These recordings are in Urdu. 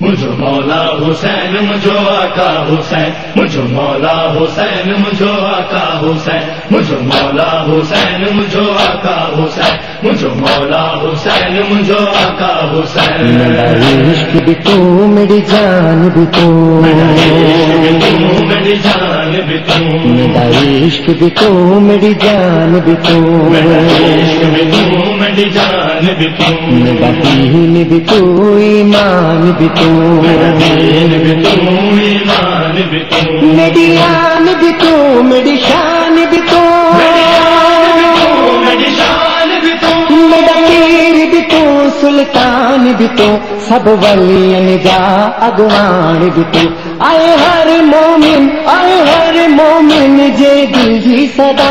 مجھو مولا حسین مجھو آقا حسین۔ مجھو مولا حسین مجھو آقا حسین۔ مجھو مولا حسین مجھو آقا حسین۔ مجھو مولا حسین مجھو آقا حسین۔ عشق بھی تو میری جان بھی تو۔ میری جان بھی تم میرا عشق بھی تو میری جان بھی تو۔ عشق بھی تم میری جان دین بھی تو ایمان بھی تو میرا دین بھی ایمان بھی میری آن بھی تو میری شان بھی تو میری شان بھی تو میرا پیر بھی تو سلطان بھی تو سب ولی جا اگوان بھی تو آئے ہر مومن آئے ہر مومن جے دل جی صدا۔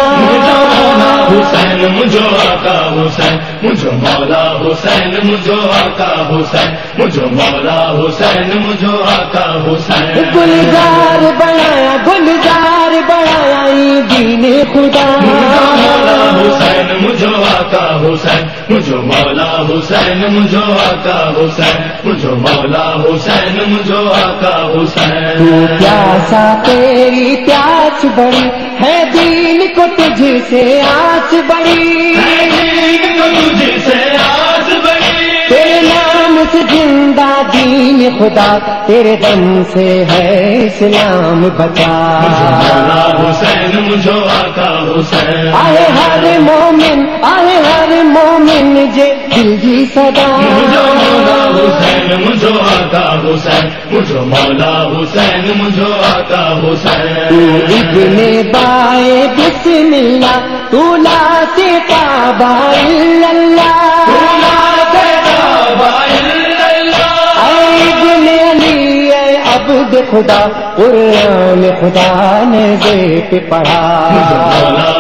حسین مجھو آقا حسین مجھو مولا حسین مجھو آقا حسین مجھو مولا حسین مجھو آقا حسین۔ گلزار بنایا گلزار بنایا دین خدا۔ مولا حسین مجھو آقا حسین مجھو مولا حسین مجھو آقا حسین. مجھو مولا حسین مجھو آقا حسین. پیاسا تیری پیاس بڑی ہے دین کو تجھ سے آس بڑی. تجھ سے آس بڑی. تیرے نام سے زندہ دین خدا تیرے دم سے ہے اسلام بچا. مولا حسین مجھو آقا حسین. آئے ہر مومن جی صدا۔ مجھو مولا حسین مجھو آقا حسین مجھو مولا حسین مجھو آقا حسین۔ ابن بائے بسم اللہ تو لا سے اللہ۔ عبد خدا قرآن خدا نے پہ پڑھا۔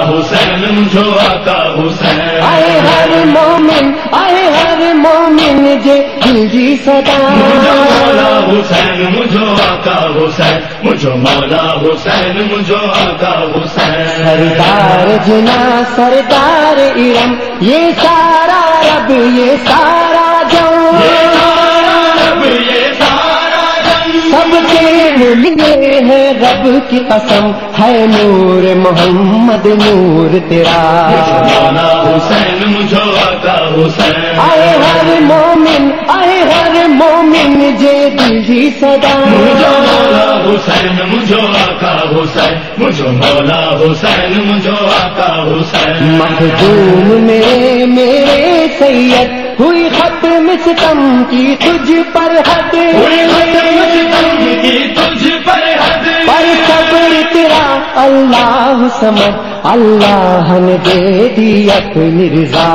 حسین مجھو آقا حسین۔ آئے ہر مومن آئے ہر مومن جے دل جی صدا۔ مجھو مولا حسین مجھو آقا حسین۔ مجھو مولا حسین مجھو آقا حسین۔ سردار جنا سردار ارم یہ سارا رب یہ سارا لیے ہے رب کی قسم ہے نور محمد نور تیرا۔ حسین آقا حسین۔ آئے ہر مومن آئے ہر مومن جے دل جی صدا۔ مجھو مولا حسین مجھو آقا حسین۔ مجھو مولا حسین مجھو آقا حسین۔ مخدوم میرے میرے سید ہوئی ختم ستم کی تجھ پر حد۔ کوئی ختم ستم کی اللہ سمجھ اللہ نے دے دی اپنی رضا۔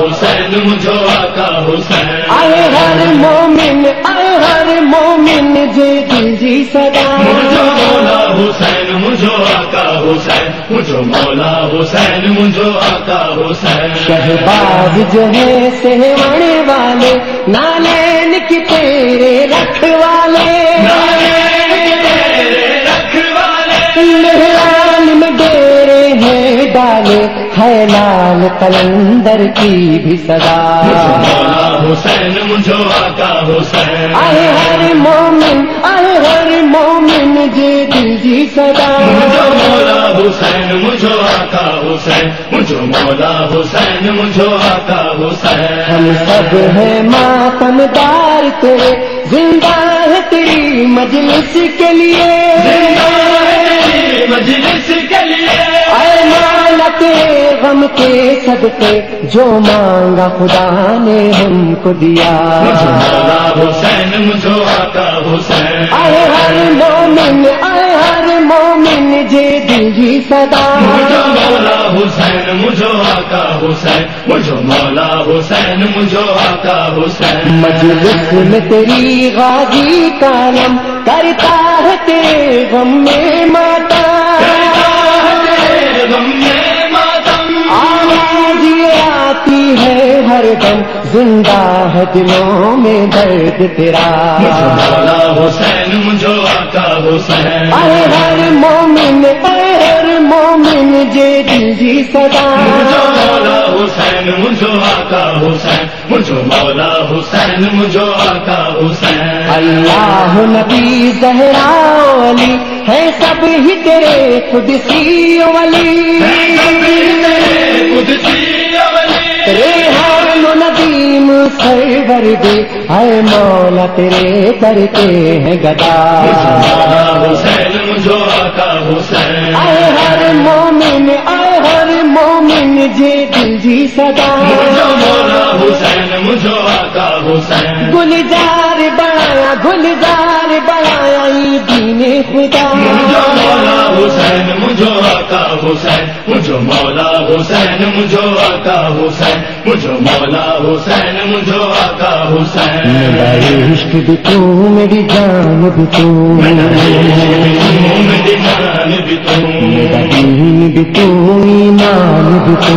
حسین مجھو آقا حسین آئے ہر مومن آئے ہر مومن جے دل جی صدا۔ مجھو مولا حسین مجھو آقا حسین مجھو مولا حسین مجھو آقا حسین شہباز جو ہے سہوانے والے، نالین کی تیرے رکھوالے تیرے ہے لال کلندر کی بھی صدا۔ حسین مجھو آقا حسین۔ آئے ہر مومن آئے ہر مومن جے دل جی صدا۔ مجھو مولا حسین مجھو آقا حسین۔ مجھو مولا حسین مجھو آقا حسین۔ ہم سب ہیں ماتم دار تیرے زندہ ہے تیری مجلس کے لیے۔ غم کے صدقے جو مانگا خدا نے ہم کو دیا۔ حسین مجھو آقا حسین آئے ہر مومن، آئے ہر مومن جے دل جی صدا۔ مجھو مولا حسین مجھو آقا حسین مجھو مولا حسین مجھو آقا حسین مجلس میں تیری غازی کالم کرتا ہے تیرے غم میں ماتا۔ غم میں ماتم آواز یہ آتی ہے ہر دم زندہ ہے دلوں میں درد تیرا۔ مجھو حسین مجھو آقا حسین اے ہر مومن اے ہر مومن جے دل جی صدا مجھو مولا حسین مجھو آقا حسین مجھو مولا حسین مجھو آقا حسین اللہ نبی زہرا علی ہے سب ہی تیرے قدسی ولی سرور دے اے مولا، تیرے در کے ہیں گدا۔ حسین آقا حسین اے ہر مومن اے ہر مومن جے دل جی صدا۔ مولا حسین مجھو آقا حسین گلزار بنایا گلزار بنایا دین خدا۔ حسین مجھو مولا حسین مجھو آقا حسین مجھو مولا حسین مجھو آقا حسین۔ میرا عشق بھی تو میری جان بھی تو۔ میری جان بھی تم میرا دین بھی تو ایمان بھی تو۔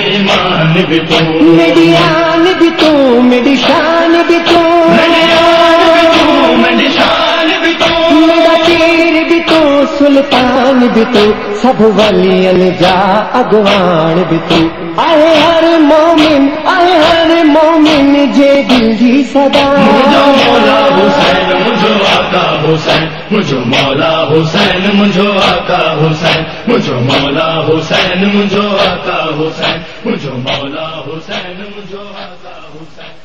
ایمان بھی تم میری سلطان بھی تو، سب ولی جا اگوان بھی تو۔ آئے ہر مومن، آئے ہر مومن، جے دل جی صدا۔ مجھو مولا حسین، مجھو آقا حسین، مجھو مولا حسین، مجھو آقا حسین، مجھو مولا حسین، مجھو آقا حسین، مجھو مولا حسین، مجھو آقا حسین۔